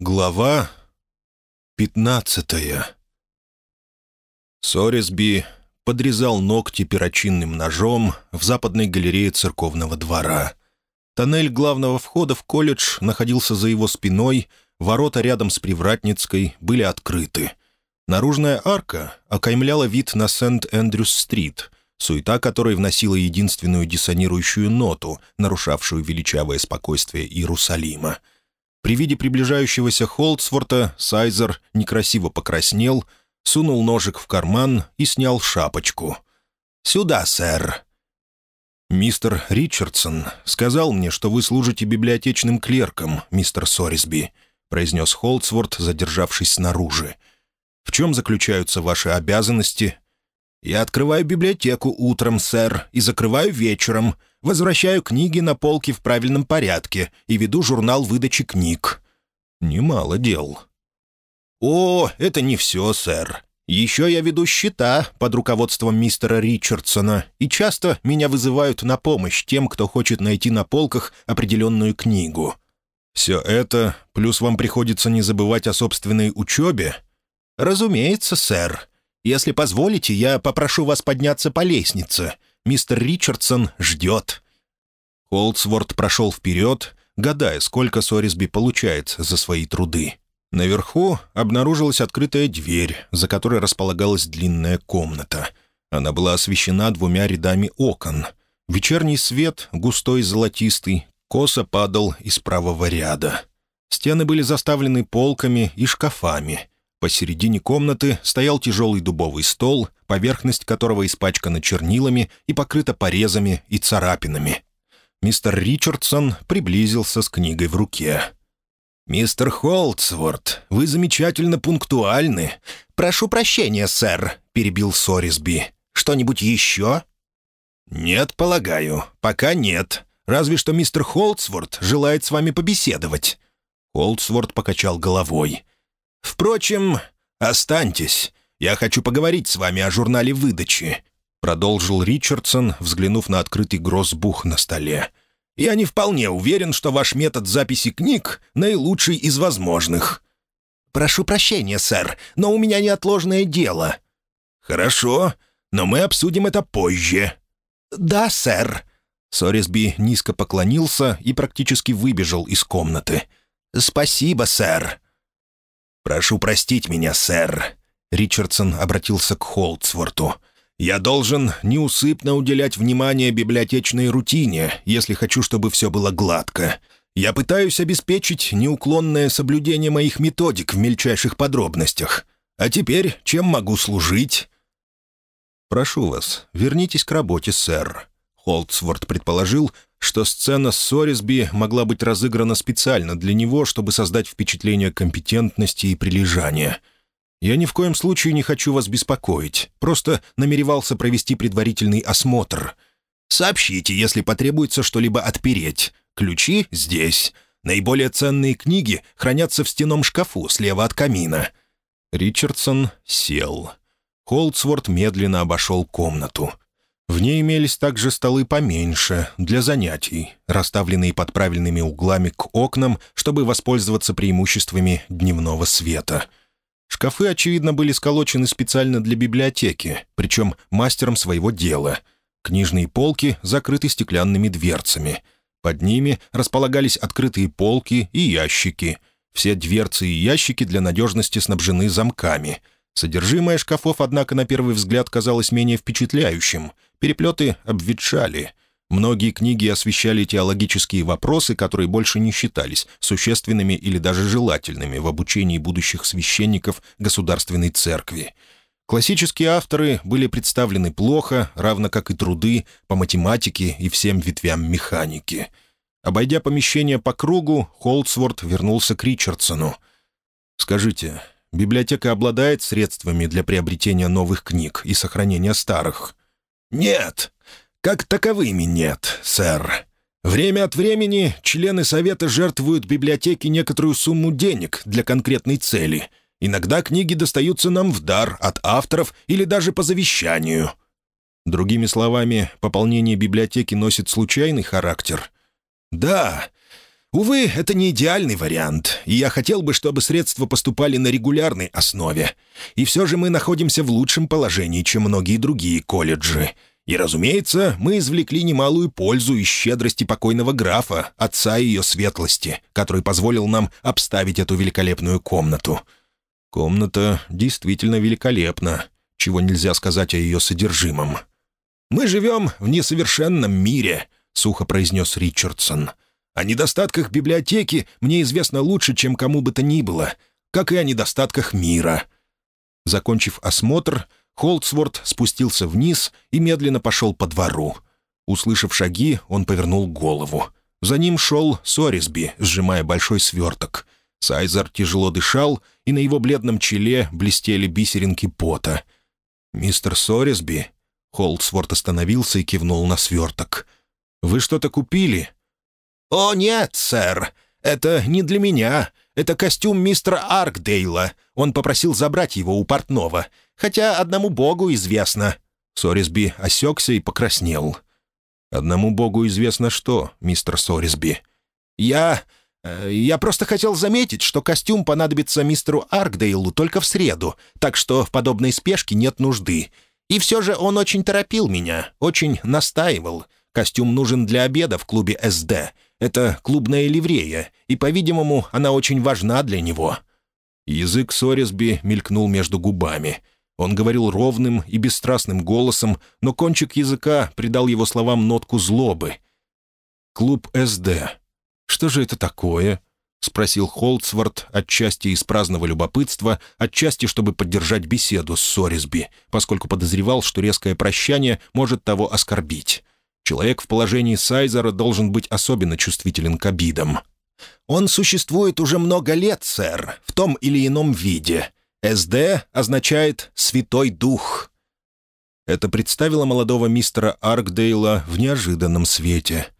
Глава пятнадцатая Сорисби подрезал ногти перочинным ножом в западной галерее церковного двора. Тоннель главного входа в колледж находился за его спиной, ворота рядом с Привратницкой были открыты. Наружная арка окаймляла вид на Сент-Эндрюс-стрит, суета которой вносила единственную диссонирующую ноту, нарушавшую величавое спокойствие Иерусалима. При виде приближающегося Холдсворта Сайзер некрасиво покраснел, сунул ножик в карман и снял шапочку. «Сюда, сэр». «Мистер Ричардсон сказал мне, что вы служите библиотечным клерком, мистер Сорисби», произнес Холдсворт, задержавшись снаружи. «В чем заключаются ваши обязанности?» «Я открываю библиотеку утром, сэр, и закрываю вечером. Возвращаю книги на полки в правильном порядке и веду журнал выдачи книг». «Немало дел». «О, это не все, сэр. Еще я веду счета под руководством мистера Ричардсона, и часто меня вызывают на помощь тем, кто хочет найти на полках определенную книгу». «Все это, плюс вам приходится не забывать о собственной учебе?» «Разумеется, сэр. Если позволите, я попрошу вас подняться по лестнице. Мистер Ричардсон ждет». Холдсворт прошел вперед, гадая, сколько Сорисби получает за свои труды. Наверху обнаружилась открытая дверь, за которой располагалась длинная комната. Она была освещена двумя рядами окон. Вечерний свет, густой золотистый, косо падал из правого ряда. Стены были заставлены полками и шкафами. Посередине комнаты стоял тяжелый дубовый стол, поверхность которого испачкана чернилами и покрыта порезами и царапинами. Мистер Ричардсон приблизился с книгой в руке. «Мистер Холдсворт, вы замечательно пунктуальны. Прошу прощения, сэр», — перебил Сорисби. «Что-нибудь еще?» «Нет, полагаю. Пока нет. Разве что мистер Холдсворт желает с вами побеседовать». Холдсворт покачал головой. «Впрочем, останьтесь. Я хочу поговорить с вами о журнале выдачи», — продолжил Ричардсон, взглянув на открытый гроссбух на столе. «Я не вполне уверен, что ваш метод записи книг наилучший из возможных». «Прошу прощения, сэр, но у меня неотложное дело». «Хорошо, но мы обсудим это позже». «Да, сэр». Сорисби низко поклонился и практически выбежал из комнаты. «Спасибо, сэр». «Прошу простить меня, сэр», — Ричардсон обратился к Холдсворту. «Я должен неусыпно уделять внимание библиотечной рутине, если хочу, чтобы все было гладко. Я пытаюсь обеспечить неуклонное соблюдение моих методик в мельчайших подробностях. А теперь чем могу служить?» «Прошу вас, вернитесь к работе, сэр», — Холдсворт предположил, что сцена с Сорисби могла быть разыграна специально для него, чтобы создать впечатление компетентности и прилежания. «Я ни в коем случае не хочу вас беспокоить, просто намеревался провести предварительный осмотр. Сообщите, если потребуется что-либо отпереть. Ключи здесь. Наиболее ценные книги хранятся в стенном шкафу слева от камина». Ричардсон сел. Холдсворт медленно обошел комнату. В ней имелись также столы поменьше, для занятий, расставленные под правильными углами к окнам, чтобы воспользоваться преимуществами дневного света. Шкафы, очевидно, были сколочены специально для библиотеки, причем мастером своего дела. Книжные полки закрыты стеклянными дверцами. Под ними располагались открытые полки и ящики. Все дверцы и ящики для надежности снабжены замками. Содержимое шкафов, однако, на первый взгляд казалось менее впечатляющим — Переплеты обветшали. Многие книги освещали теологические вопросы, которые больше не считались существенными или даже желательными в обучении будущих священников Государственной Церкви. Классические авторы были представлены плохо, равно как и труды по математике и всем ветвям механики. Обойдя помещение по кругу, Холдсворт вернулся к Ричардсону. «Скажите, библиотека обладает средствами для приобретения новых книг и сохранения старых?» «Нет, как таковыми нет, сэр. Время от времени члены Совета жертвуют библиотеке некоторую сумму денег для конкретной цели. Иногда книги достаются нам в дар от авторов или даже по завещанию». Другими словами, пополнение библиотеки носит случайный характер. «Да, Увы, это не идеальный вариант, и я хотел бы, чтобы средства поступали на регулярной основе. И все же мы находимся в лучшем положении, чем многие другие колледжи. И, разумеется, мы извлекли немалую пользу из щедрости покойного графа, отца ее светлости, который позволил нам обставить эту великолепную комнату. Комната действительно великолепна, чего нельзя сказать о ее содержимом. «Мы живем в несовершенном мире», — сухо произнес Ричардсон. — о недостатках библиотеки мне известно лучше, чем кому бы то ни было, как и о недостатках мира». Закончив осмотр, Холдсворт спустился вниз и медленно пошел по двору. Услышав шаги, он повернул голову. За ним шел Сорисби, сжимая большой сверток. Сайзер тяжело дышал, и на его бледном челе блестели бисеринки пота. «Мистер Сорисби?» Холдсворт остановился и кивнул на сверток. «Вы что-то купили?» «О, нет, сэр, это не для меня. Это костюм мистера Аркдейла. Он попросил забрать его у портного. Хотя одному богу известно». Сорисби осекся и покраснел. «Одному богу известно что, мистер Сорисби». «Я... Э, я просто хотел заметить, что костюм понадобится мистеру Аркдейлу только в среду, так что в подобной спешке нет нужды. И все же он очень торопил меня, очень настаивал. Костюм нужен для обеда в клубе СД. Это клубная ливрея, и, по-видимому, она очень важна для него». Язык Сорисби мелькнул между губами. Он говорил ровным и бесстрастным голосом, но кончик языка придал его словам нотку злобы. «Клуб СД. Что же это такое?» — спросил Холдсворт отчасти из праздного любопытства, отчасти, чтобы поддержать беседу с Сорисби, поскольку подозревал, что резкое прощание может того оскорбить. Человек в положении Сайзера должен быть особенно чувствителен к обидам. «Он существует уже много лет, сэр, в том или ином виде. СД означает «святой дух». Это представило молодого мистера Аркдейла в неожиданном свете.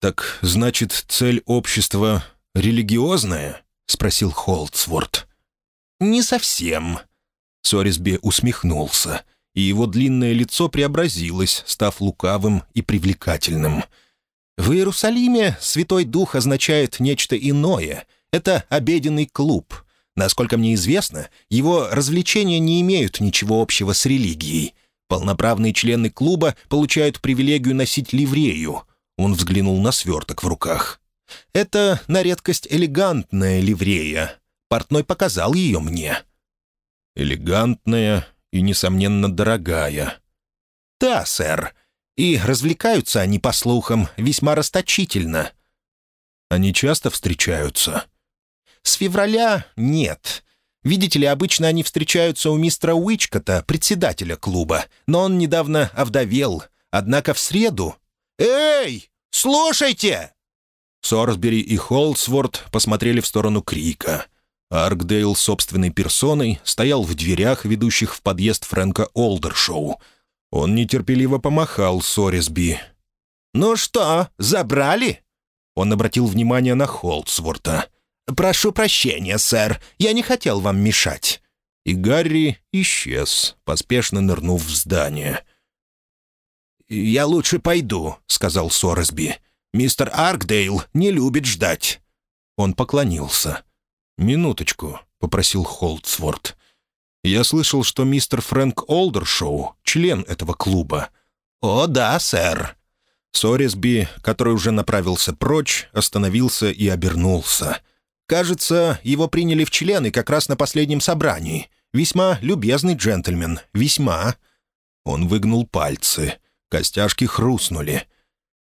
«Так, значит, цель общества религиозная?» — спросил Холдсворт. «Не совсем». Сорисби усмехнулся и его длинное лицо преобразилось, став лукавым и привлекательным. «В Иерусалиме Святой Дух означает нечто иное. Это обеденный клуб. Насколько мне известно, его развлечения не имеют ничего общего с религией. Полноправные члены клуба получают привилегию носить ливрею». Он взглянул на сверток в руках. «Это на редкость элегантная ливрея. Портной показал ее мне». «Элегантная и, несомненно, дорогая». «Да, сэр. И развлекаются они, по слухам, весьма расточительно». «Они часто встречаются?» «С февраля нет. Видите ли, обычно они встречаются у мистера Уичкота, председателя клуба, но он недавно овдовел. Однако в среду...» «Эй, слушайте!» Сорсбери и Холсворт посмотрели в сторону Крика. Аркдейл собственной персоной стоял в дверях, ведущих в подъезд Фрэнка Олдершоу. Он нетерпеливо помахал Сорисби. «Ну что, забрали?» Он обратил внимание на Холдсворта. «Прошу прощения, сэр, я не хотел вам мешать». И Гарри исчез, поспешно нырнув в здание. «Я лучше пойду», — сказал Сорисби. «Мистер Аркдейл не любит ждать». Он поклонился. «Минуточку», — попросил Холдсворт. «Я слышал, что мистер Фрэнк Олдершоу — член этого клуба». «О, да, сэр». Сорисби, который уже направился прочь, остановился и обернулся. «Кажется, его приняли в члены как раз на последнем собрании. Весьма любезный джентльмен, весьма». Он выгнул пальцы. Костяшки хрустнули.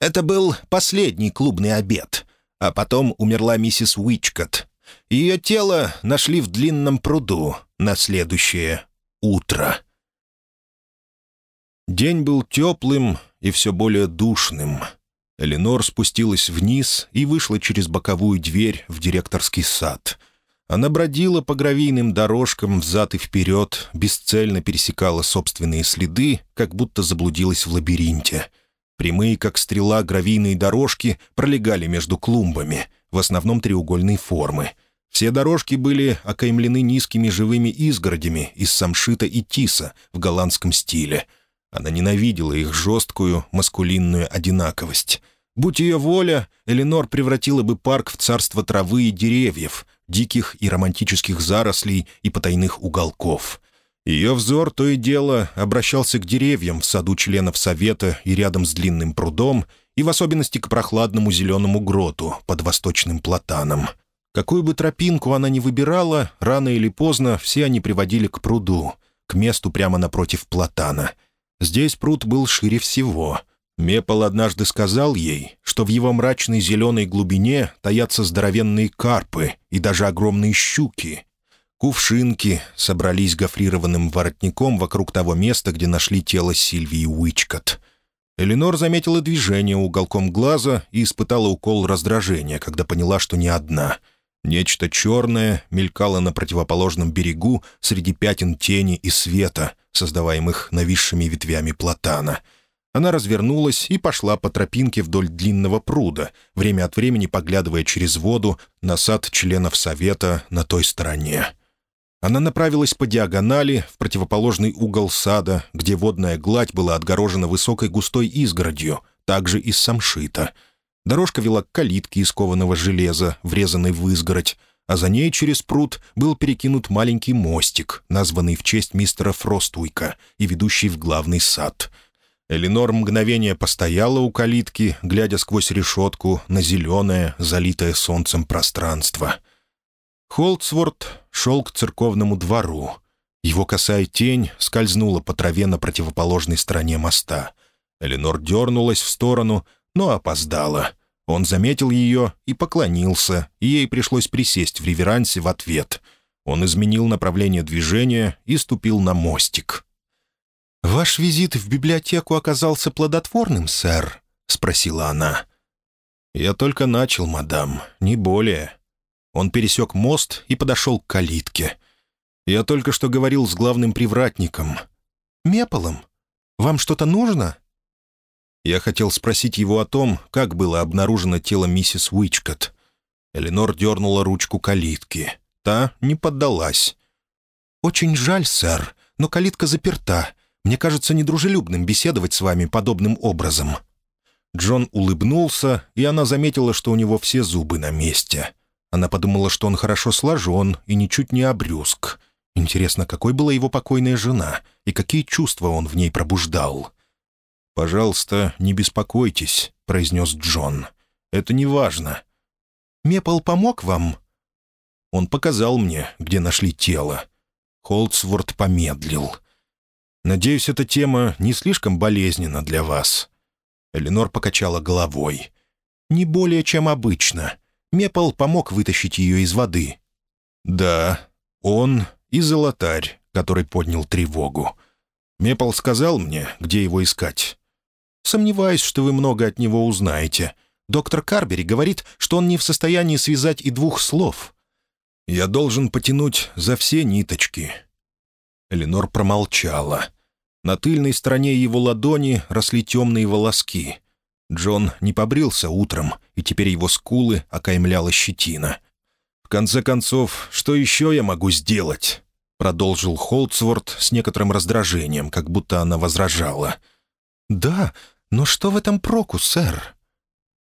Это был последний клубный обед. А потом умерла миссис Уичкотт, ее тело нашли в длинном пруду на следующее утро. День был теплым и все более душным. Эленор спустилась вниз и вышла через боковую дверь в директорский сад. Она бродила по гравийным дорожкам взад и вперед, бесцельно пересекала собственные следы, как будто заблудилась в лабиринте. Прямые, как стрела, гравийные дорожки пролегали между клумбами, в основном треугольной формы — все дорожки были окаймлены низкими живыми изгородями из самшита и тиса в голландском стиле. Она ненавидела их жесткую, маскулинную одинаковость. Будь ее воля, Эленор превратила бы парк в царство травы и деревьев, диких и романтических зарослей и потайных уголков. Ее взор то и дело обращался к деревьям в саду членов Совета и рядом с длинным прудом, и в особенности к прохладному зеленому гроту под восточным платаном. Какую бы тропинку она ни выбирала, рано или поздно все они приводили к пруду, к месту прямо напротив платана. Здесь пруд был шире всего — Мепал однажды сказал ей, что в его мрачной зеленой глубине таятся здоровенные карпы и даже огромные щуки. Кувшинки собрались гофрированным воротником вокруг того места, где нашли тело Сильвии Уичкот. Эленор заметила движение уголком глаза и испытала укол раздражения, когда поняла, что не одна. Нечто черное мелькало на противоположном берегу среди пятен тени и света, создаваемых нависшими ветвями платана — она развернулась и пошла по тропинке вдоль длинного пруда, время от времени поглядывая через воду на сад членов совета на той стороне. Она направилась по диагонали в противоположный угол сада, где водная гладь была отгорожена высокой густой изгородью, также из самшита. Дорожка вела к калитке из кованого железа, врезанной в изгородь, а за ней через пруд был перекинут маленький мостик, названный в честь мистера Фроствуйка и ведущий в главный сад — Эленор мгновение постояла у калитки, глядя сквозь решетку на зеленое, залитое солнцем пространство. Холдсворт шел к церковному двору. Его косая тень скользнула по траве на противоположной стороне моста. Эленор дернулась в сторону, но опоздала. Он заметил ее и поклонился, и ей пришлось присесть в реверансе в ответ. Он изменил направление движения и ступил на мостик. «Ваш визит в библиотеку оказался плодотворным, сэр?» — спросила она. «Я только начал, мадам, не более». Он пересек мост и подошел к калитке. «Я только что говорил с главным привратником». «Меполом? Вам что-то нужно?» Я хотел спросить его о том, как было обнаружено тело миссис Уичкот. Эленор дернула ручку калитки. Та не поддалась. «Очень жаль, сэр, но калитка заперта. Мне кажется недружелюбным беседовать с вами подобным образом». Джон улыбнулся, и она заметила, что у него все зубы на месте. Она подумала, что он хорошо сложен и ничуть не обрюзг. Интересно, какой была его покойная жена и какие чувства он в ней пробуждал? «Пожалуйста, не беспокойтесь», — произнес Джон. «Это не важно». «Мепл помог вам?» Он показал мне, где нашли тело. Холдсворт помедлил. Надеюсь, эта тема не слишком болезненна для вас». Эленор покачала головой. «Не более, чем обычно. Мепл помог вытащить ее из воды». «Да, он и золотарь, который поднял тревогу. Мепл сказал мне, где его искать. Сомневаюсь, что вы много от него узнаете. Доктор Карбери говорит, что он не в состоянии связать и двух слов. Я должен потянуть за все ниточки». Эленор промолчала. На тыльной стороне его ладони росли темные волоски. Джон не побрился утром, и теперь его скулы окаймляла щетина. «В конце концов, что еще я могу сделать?» — продолжил Холдсворт с некоторым раздражением, как будто она возражала. «Да, но что в этом проку, сэр?»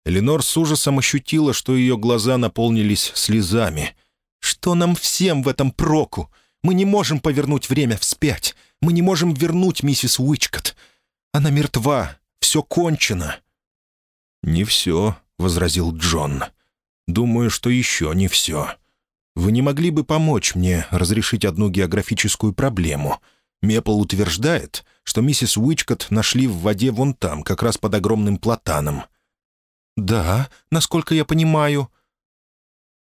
Эленор с ужасом ощутила, что ее глаза наполнились слезами. «Что нам всем в этом проку? Мы не можем повернуть время вспять. Мы не можем вернуть миссис Уичкот. Она мертва. Все кончено». «Не все», — возразил Джон. «Думаю, что еще не все. Вы не могли бы помочь мне разрешить одну географическую проблему? Мепл утверждает, что миссис Уичкот нашли в воде вон там, как раз под огромным платаном». «Да, насколько я понимаю».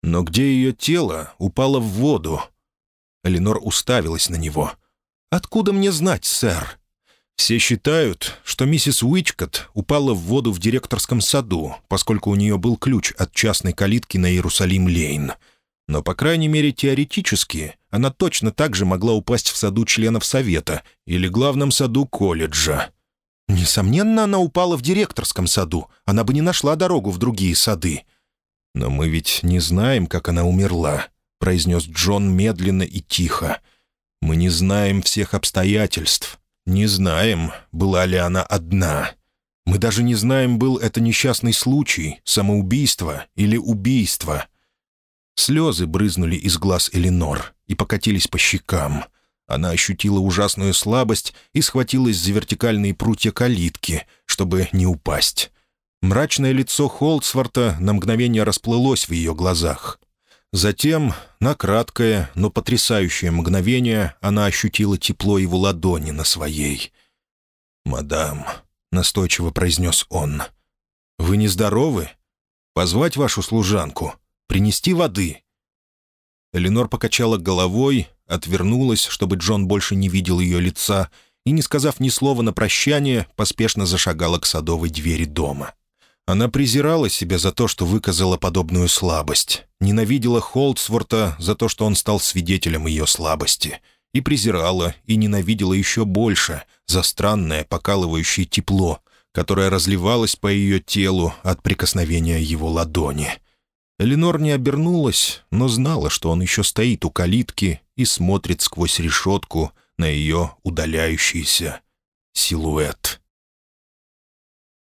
«Но где ее тело упало в воду?» Эленор уставилась на него. «Откуда мне знать, сэр?» «Все считают, что миссис Уичкот упала в воду в директорском саду, поскольку у нее был ключ от частной калитки на Иерусалим-Лейн. Но, по крайней мере, теоретически, она точно так же могла упасть в саду членов совета или главном саду колледжа». «Несомненно, она упала в директорском саду. Она бы не нашла дорогу в другие сады». «Но мы ведь не знаем, как она умерла», — произнес Джон медленно и тихо. Мы не знаем всех обстоятельств, не знаем, была ли она одна. Мы даже не знаем, был это несчастный случай, самоубийство или убийство. Слезы брызнули из глаз Эленор и покатились по щекам. Она ощутила ужасную слабость и схватилась за вертикальные прутья калитки, чтобы не упасть. Мрачное лицо Холдсворта на мгновение расплылось в ее глазах. Затем, на краткое, но потрясающее мгновение, она ощутила тепло его ладони на своей. «Мадам», — настойчиво произнес он, — «вы нездоровы? Позвать вашу служанку? Принести воды?» Эленор покачала головой, отвернулась, чтобы Джон больше не видел ее лица, и, не сказав ни слова на прощание, поспешно зашагала к садовой двери дома. Она презирала себя за то, что выказала подобную слабость, ненавидела Холдсворта за то, что он стал свидетелем ее слабости, и презирала и ненавидела еще больше за странное покалывающее тепло, которое разливалось по ее телу от прикосновения его ладони. Эленор не обернулась, но знала, что он еще стоит у калитки и смотрит сквозь решетку на ее удаляющийся силуэт.